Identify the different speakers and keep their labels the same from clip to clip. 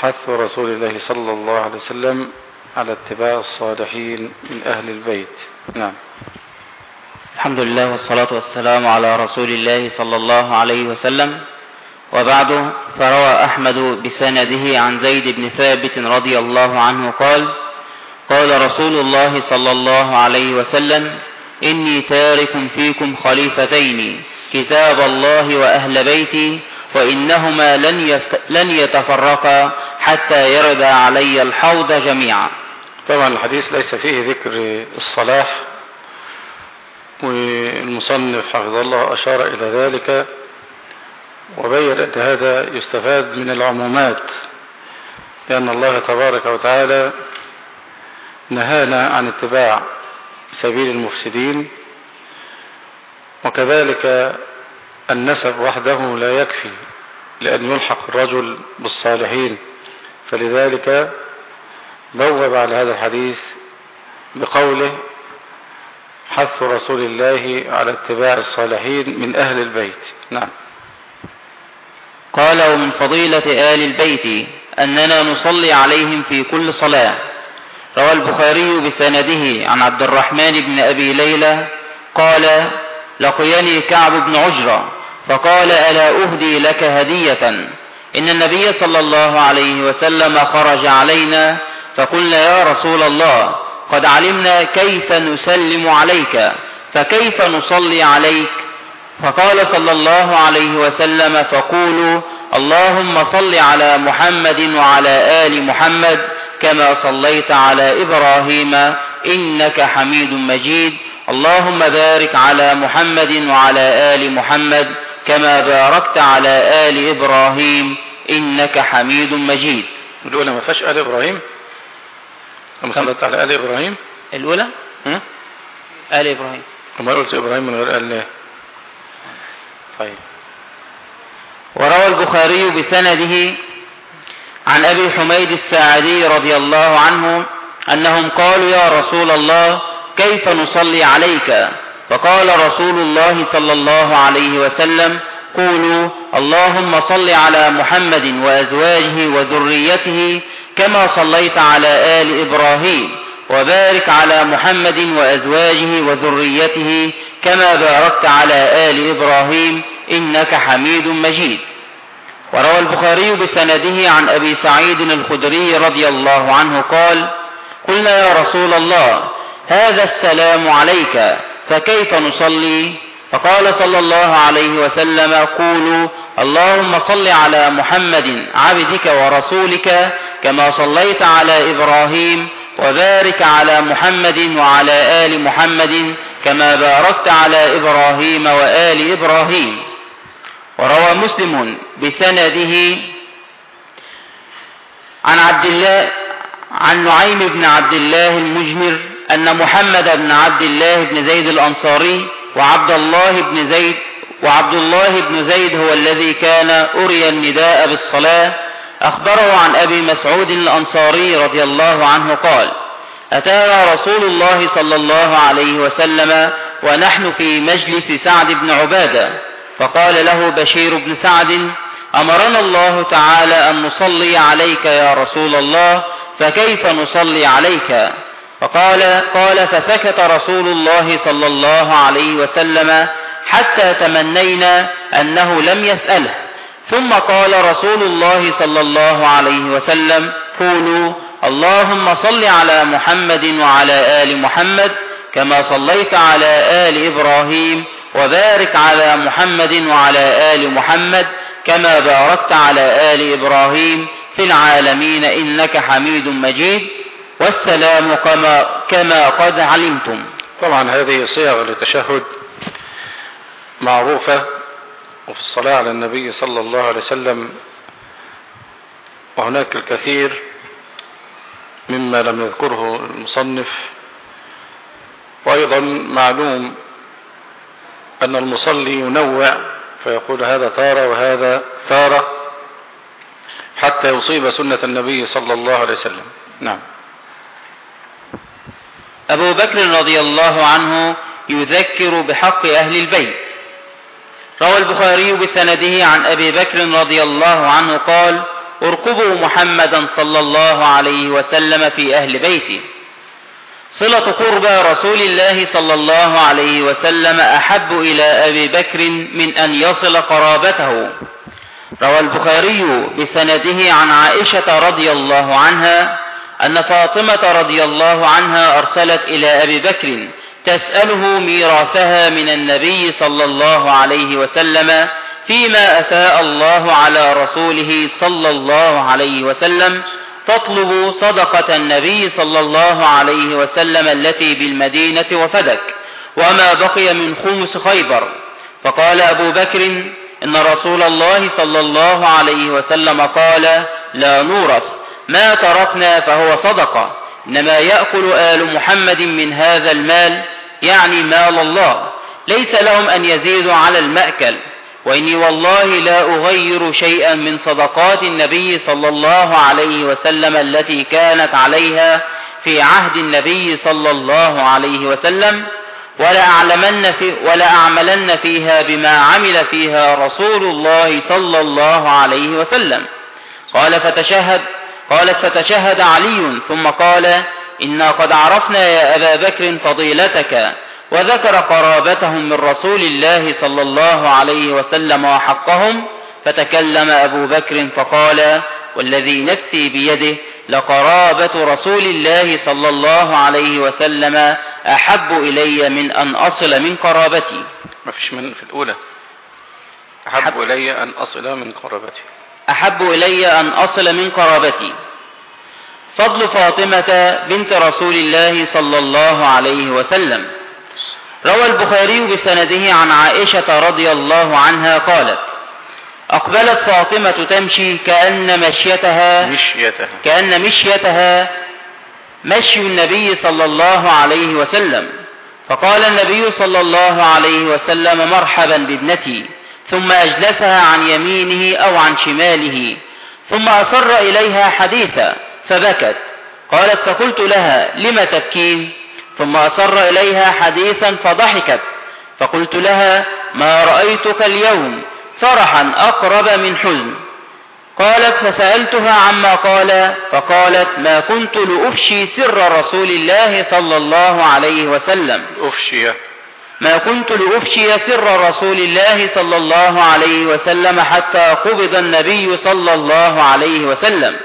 Speaker 1: حث رسول الله صلى الله عليه وسلم على اتباع الصالحين من أهل البيت. نعم.
Speaker 2: الحمد لله والصلاة والسلام على رسول الله صلى الله عليه وسلم. وبعد فروى أحمد بسنده عن زيد بن ثابت رضي الله عنه قال قال رسول الله صلى الله عليه وسلم إني تارك فيكم خليفتين كتاب الله وأهل بيتي وإنهما لن. لن يتفرقا حتى يرد علي الحوض جميعا
Speaker 1: طبعا الحديث ليس فيه ذكر الصلاح والمصنف حفظه الله أشار إلى ذلك وبين أن هذا يستفاد من العمومات لأن الله تبارك وتعالى نهانا عن اتباع سبيل المفسدين وكذلك النسب وحده لا يكفي لأن يلحق الرجل بالصالحين. فلذلك بوب على هذا الحديث بقوله حث رسول الله على اتباع الصالحين من أهل البيت. نعم.
Speaker 2: قال ومن فضيلة آل البيت أننا نصلي عليهم في كل صلاة. روى البخاري بسنده عن عبد الرحمن بن أبي ليلى قال لقيني كعب بن عجرة فقال ألا أهدي لك هدية؟ إن النبي صلى الله عليه وسلم خرج علينا فقلنا يا رسول الله قد علمنا كيف نسلم عليك فكيف نصلي عليك؟ فقال صلى الله عليه وسلم فقولوا اللهم صل على محمد وعلى آل محمد كما صليت على إبراهيم إنك حميد مجيد. اللهم بارك على محمد وعلى آل محمد كما باركت على آل إبراهيم إنك حميد مجيد.
Speaker 1: الأولى ما فيهاش آل إبراهيم؟ لما صليت على آل إبراهيم؟
Speaker 2: الأولى؟
Speaker 1: ها؟
Speaker 2: آل إبراهيم.
Speaker 1: وما قلت إبراهيم من غير آل ليه طيب.
Speaker 2: وروى البخاري بسنده عن أبي حميد الساعدي رضي الله عنه أنهم قالوا يا رسول الله كيف نصلي عليك؟ فقال رسول الله صلى الله عليه وسلم قولوا اللهم صل على محمد وأزواجه وذريته كما صليت على آل إبراهيم وبارك على محمد وأزواجه وذريته كما باركت على آل إبراهيم إنك حميد مجيد. وروى البخاري بسنده عن أبي سعيد الخدري رضي الله عنه قال قلنا يا رسول الله هذا السلام عليك فكيف نصلي؟ فقال صلى الله عليه وسلم قولوا اللهم صل على محمد عبدك ورسولك كما صليت على إبراهيم وبارك على محمد وعلى آل محمد كما باركت على إبراهيم وآل إبراهيم. وروى مسلم بسنده عن عبد الله عن نعيم بن عبد الله المجمر أن محمد بن عبد الله بن زيد الأنصاري وعبد الله بن زيد وعبد الله بن زيد هو الذي كان أري النداء بالصلاة. أخبره عن أبي مسعود الأنصاري رضي الله عنه قال أتانا رسول الله صلى الله عليه وسلم ونحن في مجلس سعد بن عبادة فقال له بشير بن سعد أمرنا الله تعالى أن نصلي عليك يا رسول الله فكيف نصلي عليك؟ فقال قال فسكت رسول الله صلى الله عليه وسلم حتى تمنينا أنه لم يسأله. ثم قال رسول الله صلى الله عليه وسلم قولوا اللهم صل على محمد وعلى آل محمد كما صليت على آل إبراهيم وبارك على محمد وعلى آل محمد كما باركت على آل إبراهيم في العالمين إنك حميد مجيد. والسلام كما, كما قد علمتم.
Speaker 1: طبعا هذه صيغ للتشهد معروفة وفي الصلاة على النبي صلى الله عليه وسلم وهناك الكثير مما لم يذكره المصنف. وأيضا معلوم أن المصلي ينوع فيقول هذا تارة وهذا تارة حتى يصيب سنة النبي صلى الله عليه وسلم. نعم.
Speaker 2: أبو بكر رضي الله عنه يذكر بحق أهل البيت. روى البخاري بسنده عن أبي بكر رضي الله عنه قال اركبوا محمدا صلى الله عليه وسلم في أهل بيته صلة قربى رسول الله صلى الله عليه وسلم أحب إلى أبي بكر من أن يصل قرابته. روى البخاري بسنده عن عائشة رضي الله عنها أن فاطمة رضي الله عنها أرسلت إلى أبي بكر تسأله ميراثها من النبي صلى الله عليه وسلم فيما أفاء الله على رسوله صلى الله عليه وسلم تطلب صدقة النبي صلى الله عليه وسلم التي بالمدينة وفدك وما بقي من خمس خيبر. فقال أبو بكر إن رسول الله صلى الله عليه وسلم قال لا نورث ما تركنا فهو صدقة. إنما يأكل آل محمد من هذا المال يعني مال الله. ليس لهم أن يزيدوا على المأكل. وإني والله لا أغير شيئا من صدقات النبي صلى الله عليه وسلم التي كانت عليها في عهد النبي صلى الله عليه وسلم. ولا أعلمن في ولا أعملن فيها بما عمل فيها رسول الله صلى الله عليه وسلم. قال فتشهد قالت فتشهد علي ثم قال إنا قد عرفنا يا أبا بكر فضيلتك وذكر قرابتهم من رسول الله صلى الله عليه وسلم وحقهم فتكلم أبو بكر فقال والذي نفسي بيده لقرابة رسول الله صلى الله عليه وسلم أحب إلي من أن أصل من قرابتي.
Speaker 1: ما فيش من في الأولى. أحب, أحب. إلي أن أصل من قرابتي.
Speaker 2: أحب إلي أن أصل من قرابتي. فضل فاطمة بنت رسول الله صلى الله عليه وسلم. روى البخاري بسنده عن عائشة رضي الله عنها قالت أقبلت فاطمة تمشي كأن مشيتها
Speaker 1: مشيتها.
Speaker 2: كأن مشيتها مشي النبي صلى الله عليه وسلم. فقال النبي صلى الله عليه وسلم مرحبا بابنتي. ثم أجلسها عن يمينه أو عن شماله ثم أصر إليها حديثا فبكت. قالت فقلت لها لم تبكين؟ ثم أصر إليها حديثا فضحكت. فقلت لها ما رأيتك اليوم؟ فرحا أقرب من حزن. قالت فسألتها عما قال فقالت ما كنت لأفشي سر رسول الله صلى الله عليه وسلم.
Speaker 1: أفشي
Speaker 2: ما كنت لأفشي سر رسول الله صلى الله عليه وسلم حتى قبض النبي صلى الله عليه وسلم.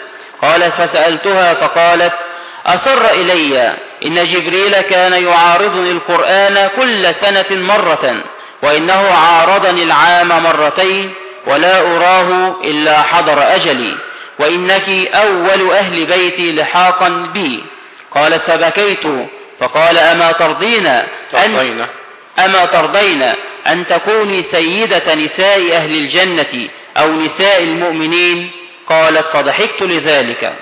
Speaker 2: قالت فسألتها فقالت أسر إلي إن جبريل كان يعارضني القرآن كل سنة مرة وإنه عارضني العام مرتين ولا أراه إلا حضر أجلي وإنك أول أهل بيتي لحاقا بي. قالت فبكيت. فقال أما ترضين
Speaker 1: أن
Speaker 2: أما ترضين أن تكوني سيدة نساء أهل الجنة أو نساء المؤمنين؟ قالت فضحكت لذلك.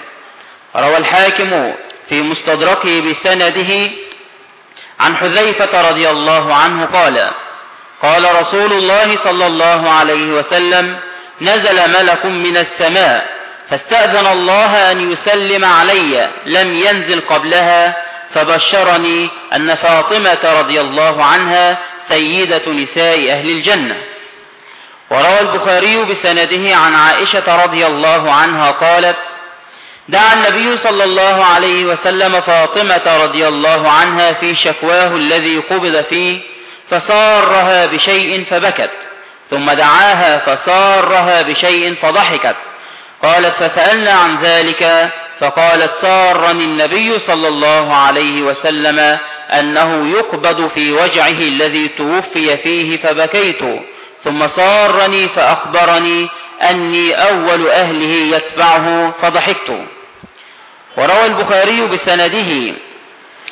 Speaker 2: روى الحاكم في مستدركه بسنده عن حذيفة رضي الله عنه قال قال رسول الله صلى الله عليه وسلم نزل ملك من السماء فاستأذن الله أن يسلم علي لم ينزل قبلها فبشرني أن فاطمة رضي الله عنها سيدة نساء أهل الجنة. وروى البخاري بسنده عن عائشة رضي الله عنها قالت دعا النبي صلى الله عليه وسلم فاطمة رضي الله عنها في شكواه الذي قبض فيه فسارها بشيء فبكت ثم دعاها فسارها بشيء فضحكت. قالت فسألنا عن ذلك فقالت سارني النبي صلى الله عليه وسلم أنه يقبض في وجعه الذي توفي فيه فبكيت ثم سارني فأخبرني أني أول أهله يتبعه فضحكت. وروى البخاري بسنده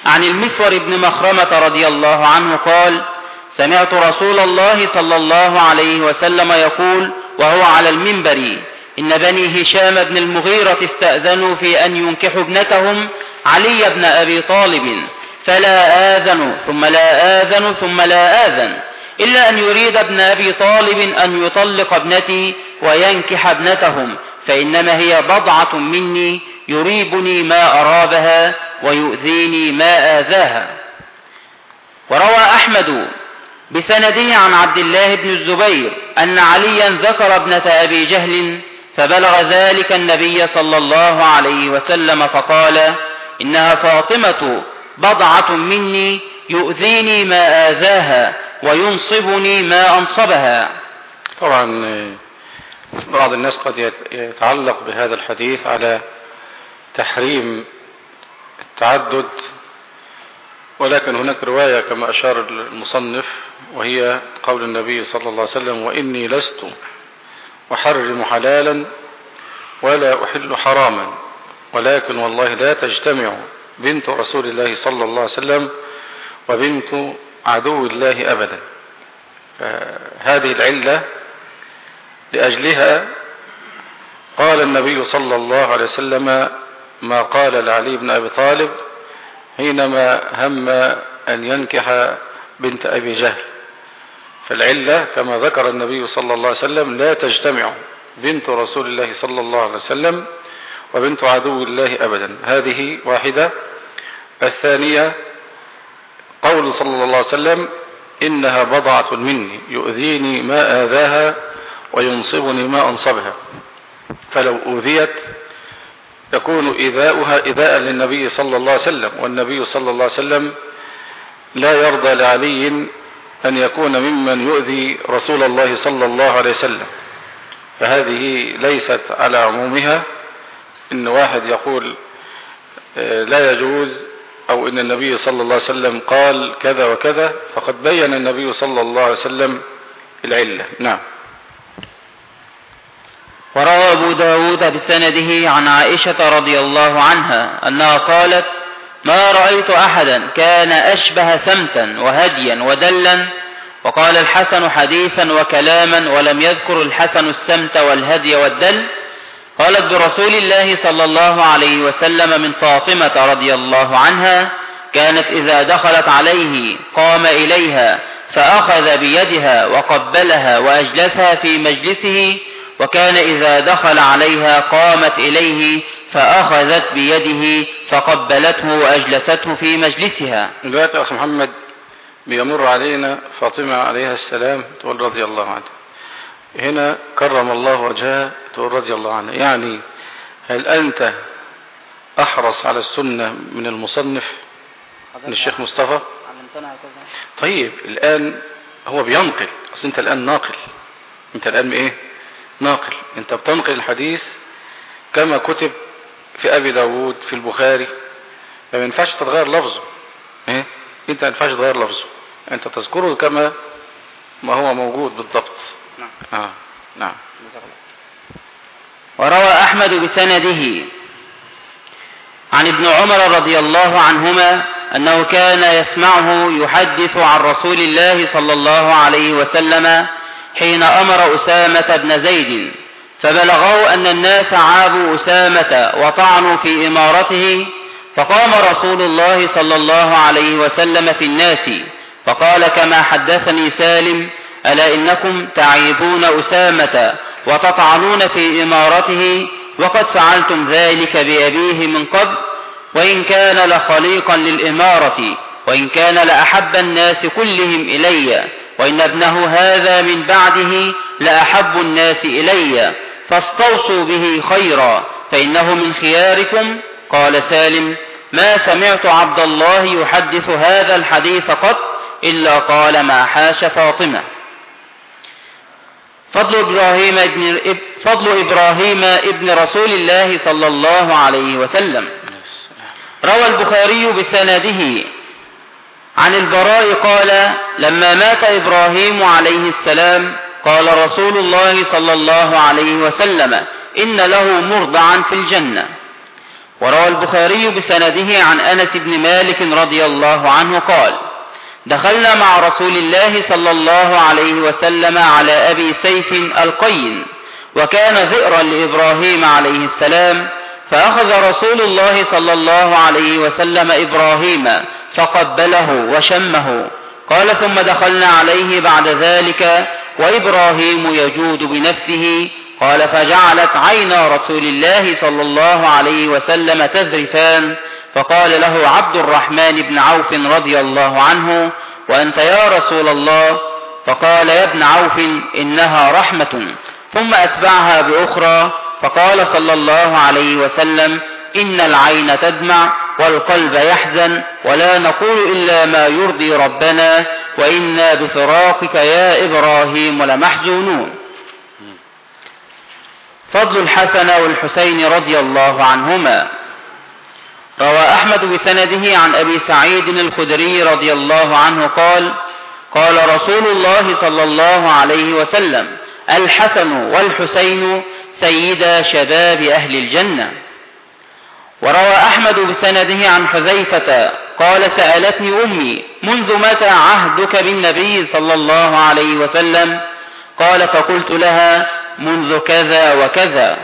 Speaker 2: عن المسور بن مخرمة رضي الله عنه قال سمعت رسول الله صلى الله عليه وسلم يقول وهو على المنبر إن بني هشام بن المغيرة استأذنوا في أن ينكحوا ابنتهم علي بن أبي طالب فلا آذن ثم لا آذن ثم لا آذن إلا أن يريد ابن أبي طالب أن يطلق ابنتي وينكح ابنتهم فإنما هي بضعة مني يريبني ما أرابها ويؤذيني ما آذاها. وروى أحمد بسنده عن عبد الله بن الزبير أن عليا ذكر ابنة أبي جهل فبلغ ذلك النبي صلى الله عليه وسلم فقال إنها فاطمة بضعة مني يؤذيني ما آذاها وينصبني ما أنصبها.
Speaker 1: طبعا بعض الناس قد يتعلق بهذا الحديث على تحريم التعدد ولكن هناك رواية كما أشار المصنف وهي قول النبي صلى الله عليه وسلم وإني لست أحرم حلالا ولا أحل حراما ولكن والله لا تجتمع بنت رسول الله صلى الله عليه وسلم وبنت عدو الله أبدا. هذه العلة لأجلها قال النبي صلى الله عليه وسلم ما قال لعلي بن أبي طالب حينما هم أن ينكح بنت أبي جهل. فالعلة كما ذكر النبي صلى الله عليه وسلم لا تجتمع بنت رسول الله صلى الله عليه وسلم وبنت عدو الله أبدا. هذه واحدة. الثانية قول صلى الله عليه وسلم إنها بضعة مني يؤذيني ما آذاها وينصبني ما أنصبها. فلو أوذيت يكون إذاؤها إذاء للنبي صلى الله عليه وسلم والنبي صلى الله عليه وسلم لا يرضى لعلي أن يكون ممن يؤذي رسول الله صلى الله عليه وسلم. فهذه ليست على عمومها إن واحد يقول آه، لا يجوز أو إن النبي صلى الله عليه وسلم قال كذا وكذا فقد بين النبي صلى الله عليه وسلم العلة. نعم.
Speaker 2: وروى أبو داود بسنده عن عائشة رضي الله عنها أنها قالت ما رأيت أحدا كان أشبه سمتا وهديا ودلا وقال الحسن حديثا وكلاما ولم يذكر الحسن السمت والهدي والدل. قالت برسول الله صلى الله عليه وسلم من فاطمة رضي الله عنها كانت إذا دخلت عليه قام إليها فأخذ بيدها وقبلها وأجلسها في مجلسه وكان إذا دخل عليها قامت إليه فأخذت بيده فقبلته وأجلسته في مجلسها.
Speaker 1: دلوقتي أخ محمد بيمر علينا فاطمة عليها السلام تقول رضي الله عنها. هنا كرم الله وجهها تقول رضي الله عنها. يعني هل أنت أحرص على السنة من المصنف من الشيخ مصطفى؟ طيب الآن هو بينقل أصل أنت الآن ناقل. أنت الآن إيه؟ ناقل. أنت بتنقل الحديث كما كتب في أبي داود في البخاري. فما ينفعش تتغير لفظه. إيه؟ أنت ما ينفعش تغير لفظه. أنت تذكره كما ما هو موجود بالضبط.
Speaker 2: نعم.
Speaker 1: آه. نعم.
Speaker 2: وروى أحمد بسنده عن ابن عمر رضي الله عنهما أنه كان يسمعه يحدث عن رسول الله صلى الله عليه وسلم حين أمر أسامة بن زيد. فبلغوا أن الناس عابوا أسامة وطعنوا في إمارته فقام رسول الله صلى الله عليه وسلم في الناس فقال كما حدثني سالم ألا إنكم تعيبون أسامة وتطعنون في إمارته وقد فعلتم ذلك بأبيه من قبل وإن كان لخليقا للإمارة وإن كان لأحب الناس كلهم إلي وإن ابنه هذا من بعده لأحب الناس إلي فاستوصوا به خيرا فإنه من خياركم. قال سالم ما سمعت عبد الله يحدث هذا الحديث قط إلا قال ما حاش فاطمة. فضل إبراهيم ابن فضل إبراهيم ابن رسول الله صلى الله عليه وسلم. روى البخاري بسنده عن البراء قال لما مات إبراهيم عليه السلام قال رسول الله صلى الله عليه وسلم إن له مرضعا في الجنة. وروى البخاري بسنده عن أنس بن مالك رضي الله عنه قال دخلنا مع رسول الله صلى الله عليه وسلم على أبي سيف القين وكان ذئرا لإبراهيم عليه السلام فأخذ رسول الله صلى الله عليه وسلم إبراهيم فقبله وشمه. قال ثم دخلنا عليه بعد ذلك وإبراهيم يجود بنفسه قال فجعلت عينا رسول الله صلى الله عليه وسلم تذرفان فقال له عبد الرحمن بن عوف رضي الله عنه وأنت يا رسول الله؟ فقال يا ابن عوف إنها رحمة. ثم أتبعها بأخرى فقال صلى الله عليه وسلم إن العين تدمع. والقلب يحزن ولا نقول إلا ما يرضي ربنا وإنا بفراقك يا إبراهيم لمحزونون. فضل الحسن والحسين رضي الله عنهما. روى أحمد بسنده عن أبي سعيد الخدري رضي الله عنه قال قال رسول الله صلى الله عليه وسلم الحسن والحسين سيدا شباب أهل الجنة. وروى أحمد بسنده عن حذيفة قال سألتني أمي منذ متى عهدك بالنبي صلى الله عليه وسلم؟ قال فقلت لها منذ كذا وكذا.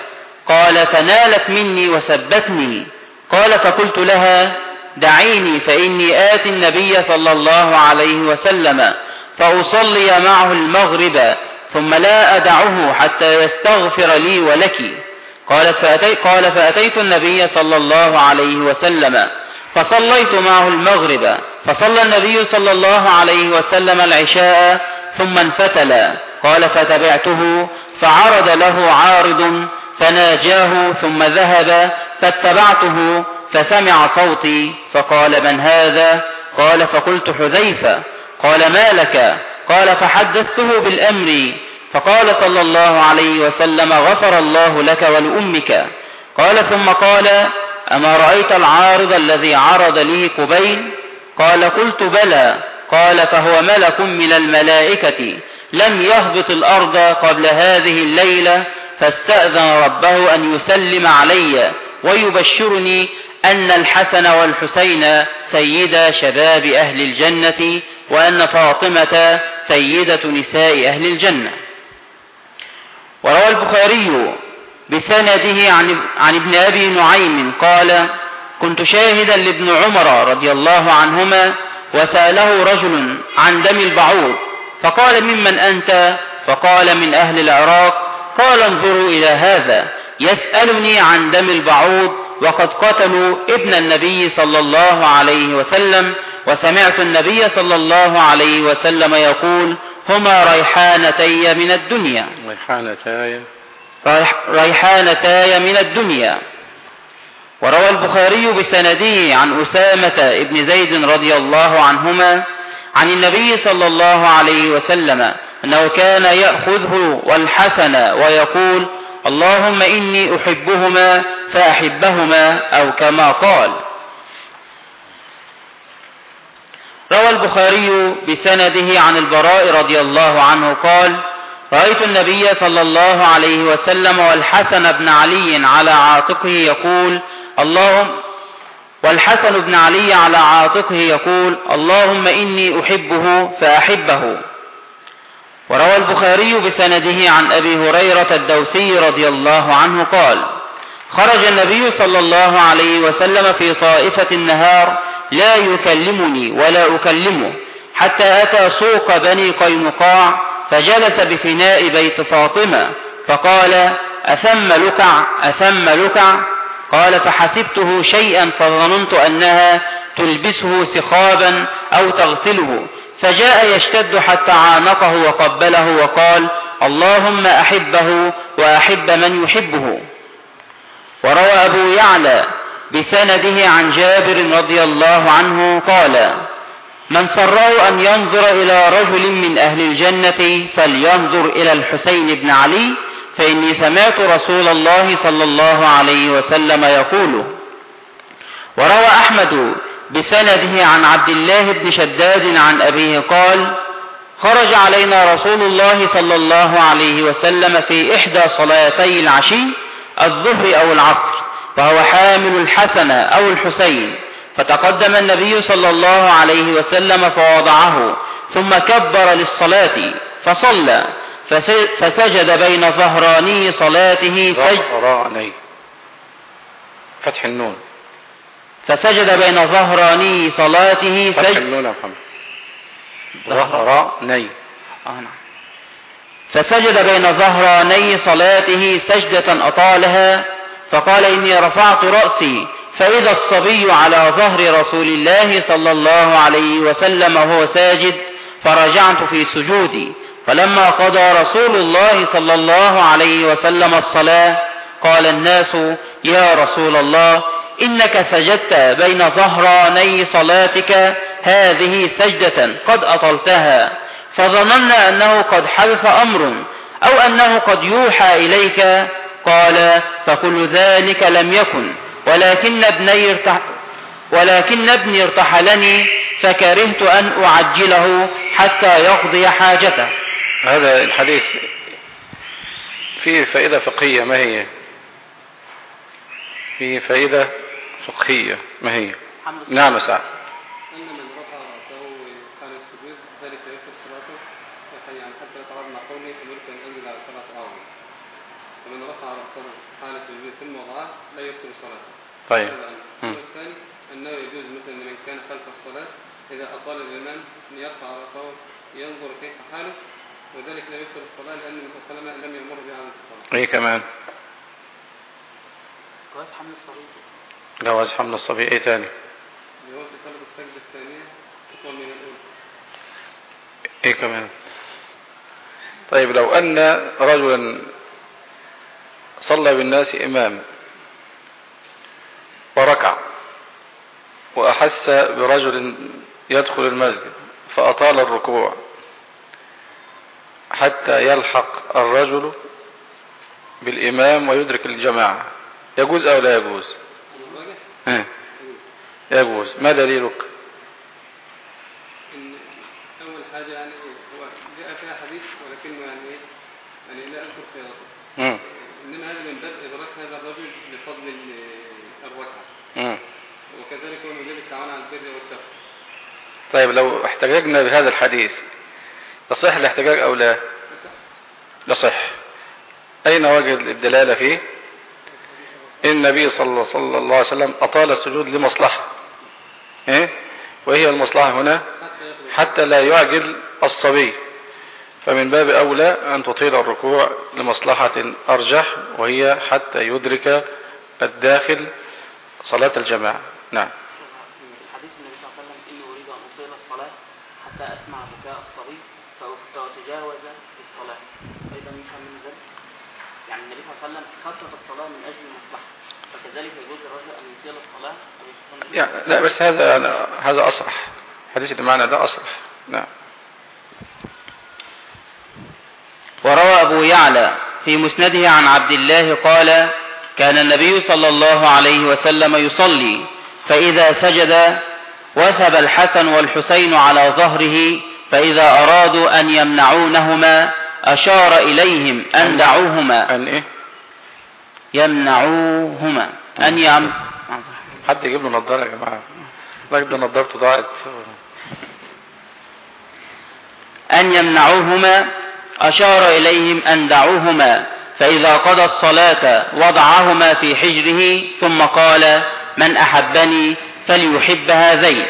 Speaker 2: قال فنالت مني وسبتني. قال فقلت لها دعيني فإني آتي النبي صلى الله عليه وسلم فأصلي معه المغرب ثم لا أدعه حتى يستغفر لي ولك. قالت فأتي قال فأتيت النبي صلى الله عليه وسلم فصليت معه المغرب فصلى النبي صلى الله عليه وسلم العشاء ثم انفتل قال فتبعته فعرض له عارض فناجاه ثم ذهب فاتبعته فسمع صوتي فقال من هذا؟ قال فقلت حذيفة قال ما لك؟ قال فحدثته بالأمر فقال صلى الله عليه وسلم غفر الله لك ولأمك. قال ثم قال أما رأيت العارض الذي عرض لي قبيل؟ قال قلت بلى. قال فهو ملك من الملائكة. لم يهبط الأرض قبل هذه الليلة فاستأذن ربه أن يسلم علي ويبشرني أن الحسن والحسين سيدا شباب أهل الجنة وأن فاطمة سيدة نساء أهل الجنة. وروى البخاري بسنده عن, عن ابن أبي نعيم قال كنت شاهدا لابن عمر رضي الله عنهما وسأله رجل عن دم البعوض فقال ممن أنت؟ فقال من أهل العراق. قال انظروا إلى هذا يسألني عن دم البعوض وقد قتلوا ابن النبي صلى الله عليه وسلم وسمعت النبي صلى الله عليه وسلم يقول هما ريحانتي من الدنيا.
Speaker 1: ريحانتاي
Speaker 2: ريحانتاي من الدنيا. وروى البخاري بسنده عن أسامة بن زيد رضي الله عنهما عن النبي صلى الله عليه وسلم أنه كان يأخذه والحسن ويقول اللهم إني أحبهما فأحبهما أو كما قال. روى البخاري بسنده عن البراء رضي الله عنه قال رأيت النبي صلى الله عليه وسلم والحسن بن علي على عاتقه يقول اللهم والحسن بن علي على عاتقه يقول اللهم إني أحبه فأحبه. وروى البخاري بسنده عن أبي هريرة الدوسي رضي الله عنه قال خرج النبي صلى الله عليه وسلم في طائفة النهار لا يكلمني ولا أكلمه. حتى أتى سوق بني قينقاع فجلس بفناء بيت فاطمة فقال أثم لكع أثم لكع؟ قال فحسبته شيئا فظننت أنها تلبسه سخابا أو تغسله. فجاء يشتد حتى عانقه وقبله وقال اللهم أحبه وأحب من يحبه. وروى أبو يعلى بسنده عن جابر رضي الله عنه قال من سره أن ينظر إلى رجل من أهل الجنة فلينظر إلى الحسين بن علي فإني سمعت رسول الله صلى الله عليه وسلم يقول وروى أحمد بسنده عن عبد الله بن شداد عن أبيه قال خرج علينا رسول الله صلى الله عليه وسلم في إحدى صلاتي العشي الظهر أو العصر. وهو حامل الحسن أو الحسين. فتقدم النبي صلى الله عليه وسلم فوضعه ثم كبر للصلاة فصلى فسجد بين ظهراني صلاته
Speaker 1: سجد ظهراني. فتح النون.
Speaker 2: فسجد بين ظهراني صلاته
Speaker 1: فتح
Speaker 2: سجد
Speaker 1: النون يا محمد. ظهراني.
Speaker 2: آه نعم. فسجد بين ظهراني صلاته سجدة أطالها فقال إني رفعت رأسي فإذا الصبي على ظهر رسول الله صلى الله عليه وسلم وهو ساجد فرجعت في سجودي. فلما قضى رسول الله صلى الله عليه وسلم الصلاة قال الناس يا رسول الله إنك سجدت بين ظهراني صلاتك هذه سجدة قد أطلتها فظننا أنه قد حدث أمر أو أنه قد يوحى إليك قال فكل ذلك لم يكن ولكن ابني ارتح ولكن ابني ارتحلني فكرهت أن أعجله حتى يقضي حاجته.
Speaker 1: هذا الحديث فيه فائدة فقهية ما هي؟ فيه فائدة فقهية ما هي؟ نعم سعد
Speaker 3: أن من رفع رأسه حال السجود ذلك يكفر صلاته فكان يعني حتى يتعرض مع قوله أمرت أن أنزل على سبعة أعظم ومن رفع رأسه حال السجود ثم وضعه لا يكفر صلاته
Speaker 1: طيب.
Speaker 3: الثاني أنه يجوز مثلا لمن كان خلف الصلاة إذا أطال الإمام أن يرفع رأسه ينظر كيف حاله وذلك لا يكفر الصلاة لأن النبي صلى الله عليه وسلم لم يأمر بعدم الصلاة
Speaker 1: إيه كمان؟
Speaker 2: جواز حمل الصليب
Speaker 1: جواز حمل الصبي. إيه تاني؟
Speaker 3: جواز طلب السجدة الثانية أطول من الأولى.
Speaker 1: إيه كمان؟ طيب لو أن رجلا صلى بالناس إمام وركع وأحس برجل يدخل المسجد فأطال الركوع حتى يلحق الرجل بالإمام ويدرك الجماعة. يجوز أو لا يجوز؟ ها، يجوز. ما دليلك؟
Speaker 3: إن أول حاجة يعني هو جاء فيها حديث ولكنه يعني إيه؟ يعني لا أذكر صياغته. إنما هذا من باب إدراك هذا الرجل لفضل وكذلك هو من التعاون على البر والتقوى.
Speaker 1: طيب لو احتججنا بهذا الحديث يصح الاحتجاج أو لا؟ يصح. أين وجه الدلالة فيه؟ النبي صلى صلى الله عليه وسلم أطال السجود لمصلحة. إيه؟ وهي المصلحة هنا؟
Speaker 3: حتى
Speaker 1: لا يعجل الصبي. فمن باب أولى أن تطيل الركوع لمصلحة أرجح وهي حتى يدرك الداخل صلاة الجماعة. نعم.
Speaker 2: حديث النبي صلى الله عليه وسلم إني أريد أن أطيل الصلاة حتى أسمع بكاء الصبي فأتجاوز الصلاة أيضا يفهم من ذلك. يعني النبي صلى الله عليه وسلم خفف الصلاة من أجل المصلحة. فكذلك يجوز للرجل أن يطيل الصلاة
Speaker 1: يعني لا بس هذا هذا أصرح حديث اللي معنا ده أصرح نعم.
Speaker 2: وروى أبو يعلى في مسنده عن عبد الله قال كان النبي صلى الله عليه وسلم يصلي فإذا سجد وثب الحسن والحسين على ظهره فإذا أرادوا أن يمنعونهما أشار إليهم أن دعوهما.
Speaker 1: أن إيه؟
Speaker 2: يمنعوهما. أن يم
Speaker 1: حد يجيب له نظارة يا جماعة؟ الراجل ده نظارته ضاعت.
Speaker 2: أن يمنعوهما أشار إليهم أن دعوهما. فإذا قضى الصلاة وضعهما في حجره ثم قال من أحبني فليحب هذين.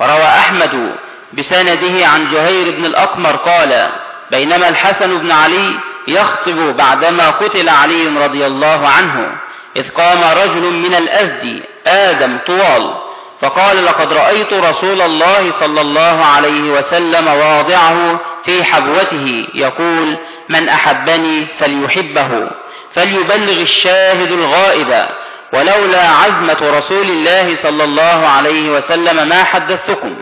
Speaker 2: وروى أحمد بسنده عن جهير بن الأقمر قال بينما الحسن بن علي يخطب بعدما قتل علي رضي الله عنه إذ قام رجل من الأزد آدم طوال فقال لقد رأيت رسول الله صلى الله عليه وسلم واضعه في حبوته يقول من أحبني فليحبه فليبلغ الشاهد الغائب ولولا عزمة رسول الله صلى الله عليه وسلم ما حدثتكم.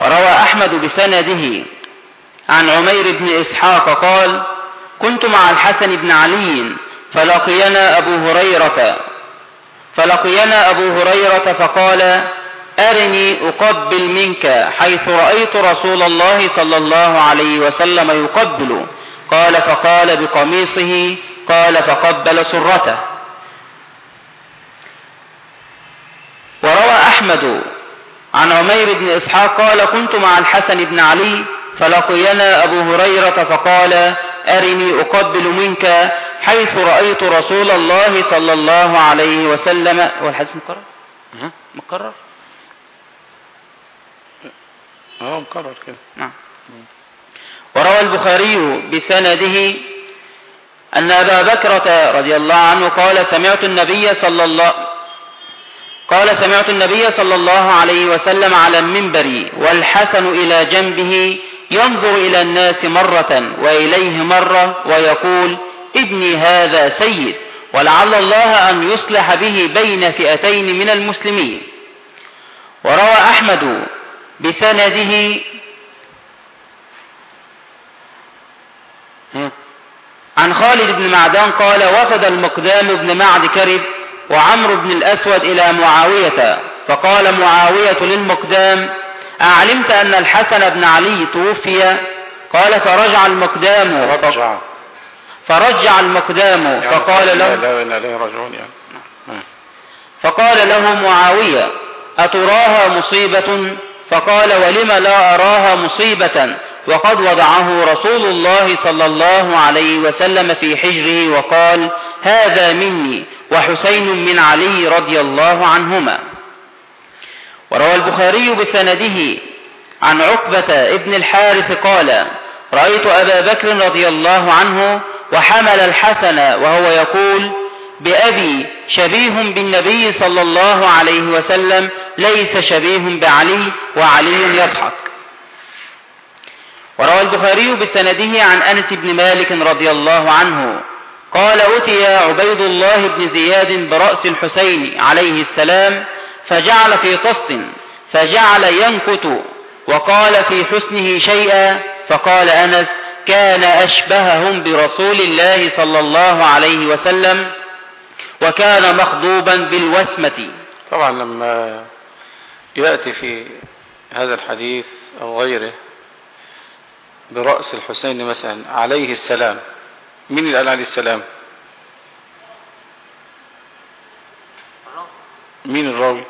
Speaker 2: وروى أحمد بسنده عن عمير بن إسحاق قال كنت مع الحسن بن علي فلقينا أبو هريرة فلقينا أبو هريرة فقال أرني أقبل منك حيث رأيت رسول الله صلى الله عليه وسلم يقبل. قال فقال بقميصه قال فقبل سرته. وروى أحمد عن عمير بن إسحاق قال كنت مع الحسن بن علي فلقينا أبو هريرة فقال أرني أقبل منك حيث رأيت رسول الله صلى الله عليه وسلم. والحديث مكرر؟ مكرر؟
Speaker 1: آه مكرر كده.
Speaker 2: نعم. وروى البخاري بسنده أن أبا بكرة رضي الله عنه قال سمعت النبي صلى الله قال سمعت النبي صلى الله عليه وسلم على المنبر والحسن إلى جنبه ينظر إلى الناس مرة وإليه مرة ويقول ابني هذا سيد ولعل الله أن يصلح به بين فئتين من المسلمين. وروى أحمد بسنده. عن خالد بن معدان قال وفد المقدام بن معد كرب وعمرو بن الأسود إلى معاوية فقال معاوية للمقدام أعلمت أن الحسن بن علي توفي؟ قال فرجع المقدام.
Speaker 1: رجع
Speaker 2: فرجع المقدام. فقال له
Speaker 1: لا لا لا رجعون يعني نعم.
Speaker 2: فقال له معاوية أتراها مصيبة؟ فقال ولم لا أراها مصيبة؟ وقد وضعه رسول الله صلى الله عليه وسلم في حجره وقال هذا مني وحسين من علي رضي الله عنهما. وروى البخاري بسنده عن عقبة ابن الحارث قال رأيت أبا بكر رضي الله عنه وحمل الحسن وهو يقول بأبي شبيه بالنبي صلى الله عليه وسلم ليس شبيه بعلي وعلي يضحك. وروى البخاري بسنده عن أنس بن مالك رضي الله عنه قال أتي عبيد الله بن زياد برأس الحسين عليه السلام فجعل في طست فجعل ينكت وقال في حسنه شيئا فقال أنس كان أشبههم برسول الله صلى الله عليه وسلم وكان مخضوبا بالوسمة.
Speaker 1: طبعا لما يأتي في هذا الحديث أو غيره برأس الحسين مثلا عليه السلام مين اللي قال عليه السلام؟ مين الراوي؟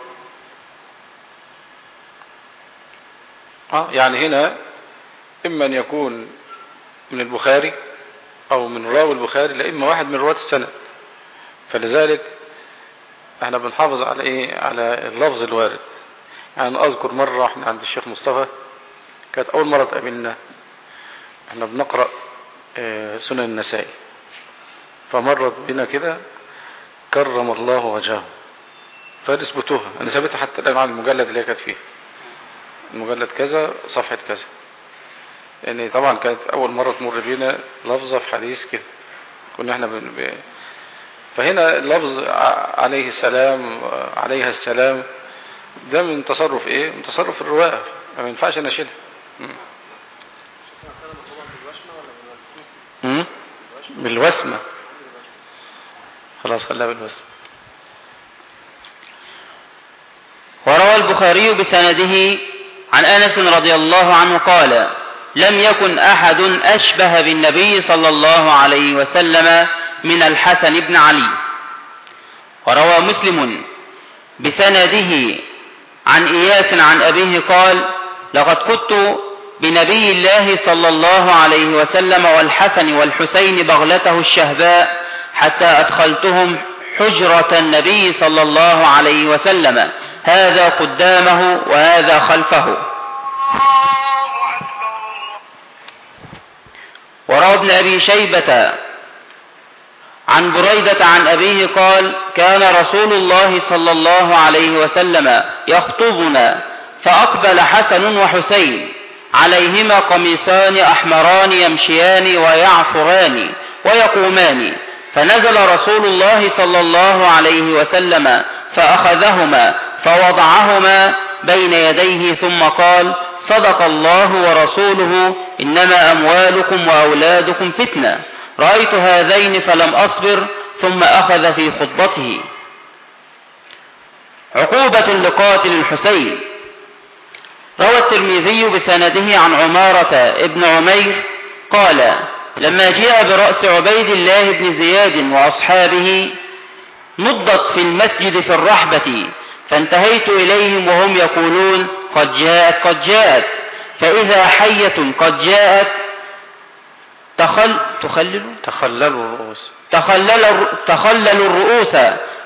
Speaker 1: آه يعني هنا إما أن يكون من البخاري أو من راوي البخاري لا إما واحد من رواة السند. فلذلك إحنا بنحافظ على إيه؟ على اللفظ الوارد. يعني أذكر مرة إحنا عند الشيخ مصطفى كانت أول مرة تقابلنا. إحنا بنقرأ آه سنن النسائي. فمرت بنا كده كرم الله وجهه. فاثبتوها أنا ثابتها حتى الآن على المجلد اللي هي كانت فيه. المجلد كذا صفحة كذا. يعني طبعا كانت أول مرة تمر بينا لفظة في حديث كده. كنا إحنا. فهنا لفظ عليه السلام عليها السلام ده من تصرف إيه؟ من تصرف الرواء ما ينفعش أنا أشيلها. بالوسمة. خلاص خلاها بالوسمة.
Speaker 2: وروى البخاري بسنده عن أنس رضي الله عنه قال لم يكن أحد أشبه بالنبي صلى الله عليه وسلم من الحسن بن علي. وروى مسلم بسنده عن إياس عن أبيه قال لقد كنت بنبي الله صلى الله عليه وسلم والحسن والحسين بغلته الشهباء حتى أدخلتهم حجرة النبي صلى الله عليه وسلم. هذا قدامه وهذا خلفه. وروى ابن أبي شيبة عن بريدة عن أبيه قال كان رسول الله صلى الله عليه وسلم يخطبنا فأقبل حسن وحسين عليهما قميصان أحمران يمشيان ويعفران ويقومان فنزل رسول الله صلى الله عليه وسلم فأخذهما فوضعهما بين يديه ثم قال صدق الله ورسوله إنما أموالكم وأولادكم فتنة. رأيت هذين فلم أصبر ثم أخذ في خطبته. عقوبة لقاتل الحسين. روى الترمذي بسنده عن عمارة ابن عمير قال لما جاء برأس عبيد الله بن زياد وأصحابه نضت في المسجد في الرحبة فانتهيت إليهم وهم يقولون قد جاءت قد جاءت. فإذا حية قد جاءت تخل تخلل؟
Speaker 1: تخللوا الرؤوس.
Speaker 2: تخلل تخللوا الرؤوس.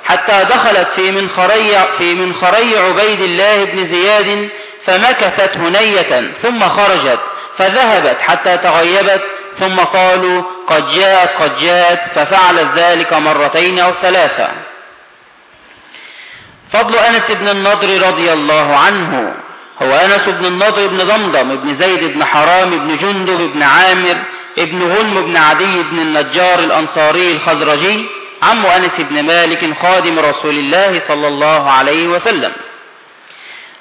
Speaker 2: حتى دخلت في منخري في منخري عبيد الله بن زياد فمكثت هنية ثم خرجت. فذهبت حتى تغيبت ثم قالوا قد جاءت قد جاءت ففعلت ذلك مرتين أو ثلاثة. فضل أنس بن النضر رضي الله عنه. هو أنس بن النضر بن ضمضم بن زيد بن حرام بن جندب بن عامر ابن غنم بن عدي بن النجار الأنصاري الخزرجي عم أنس بن مالك خادم رسول الله صلى الله عليه وسلم.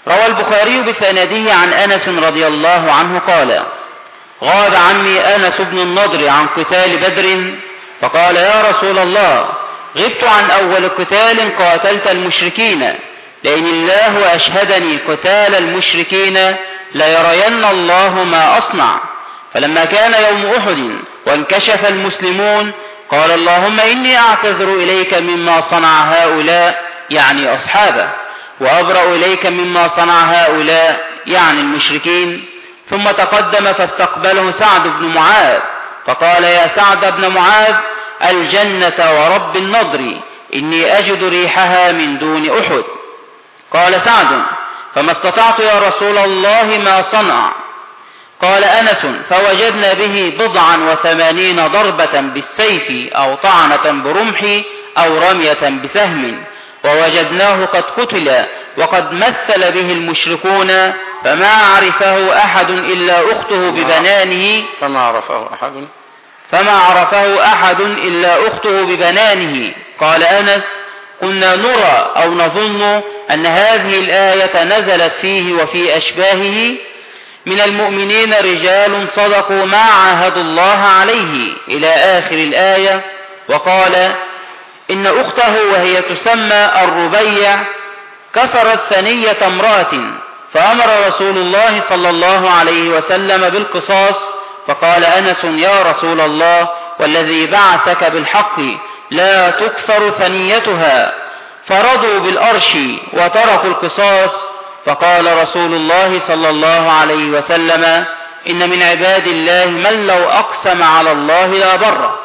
Speaker 2: روى البخاري بسنده عن أنس رضي الله عنه قال غاب عمي أنس بن النضر عن قتال بدر فقال يا رسول الله غبت عن أول قتال قاتلت المشركين لئن الله أشهدني قتال المشركين ليرين الله ما أصنع. فلما كان يوم أحد وانكشف المسلمون قال اللهم إني أعتذر إليك مما صنع هؤلاء يعني أصحابه وأبرأ إليك مما صنع هؤلاء يعني المشركين. ثم تقدم فاستقبله سعد بن معاذ فقال يا سعد بن معاذ الجنة ورب النضر إني أجد ريحها من دون أحد. قال سعد فما استطعت يا رسول الله ما صنع. قال أنس فوجدنا به بضعا وثمانين ضربة بالسيف أو طعنة برمح أو رمية بسهم ووجدناه قد قتل وقد مثل به المشركون فما عرفه أحد إلا أخته ببنانه.
Speaker 1: فما عرفه أحد؟
Speaker 2: فما عرفه أحد إلا أخته ببنانه. قال أنس كنا نرى أو نظن أن هذه الآية نزلت فيه وفي أشباهه من المؤمنين رجال صدقوا ما عاهدوا الله عليه إلى آخر الآية وقال إن أخته وهي تسمى الربيع كفرت ثنية امرأة فأمر رسول الله صلى الله عليه وسلم بالقصاص فقال أنس يا رسول الله والذي بعثك بالحق لا تكسر ثنيتها. فرضوا بالأرش وتركوا القصاص. فقال رسول الله صلى الله عليه وسلم إن من عباد الله من لو أقسم على الله لا بره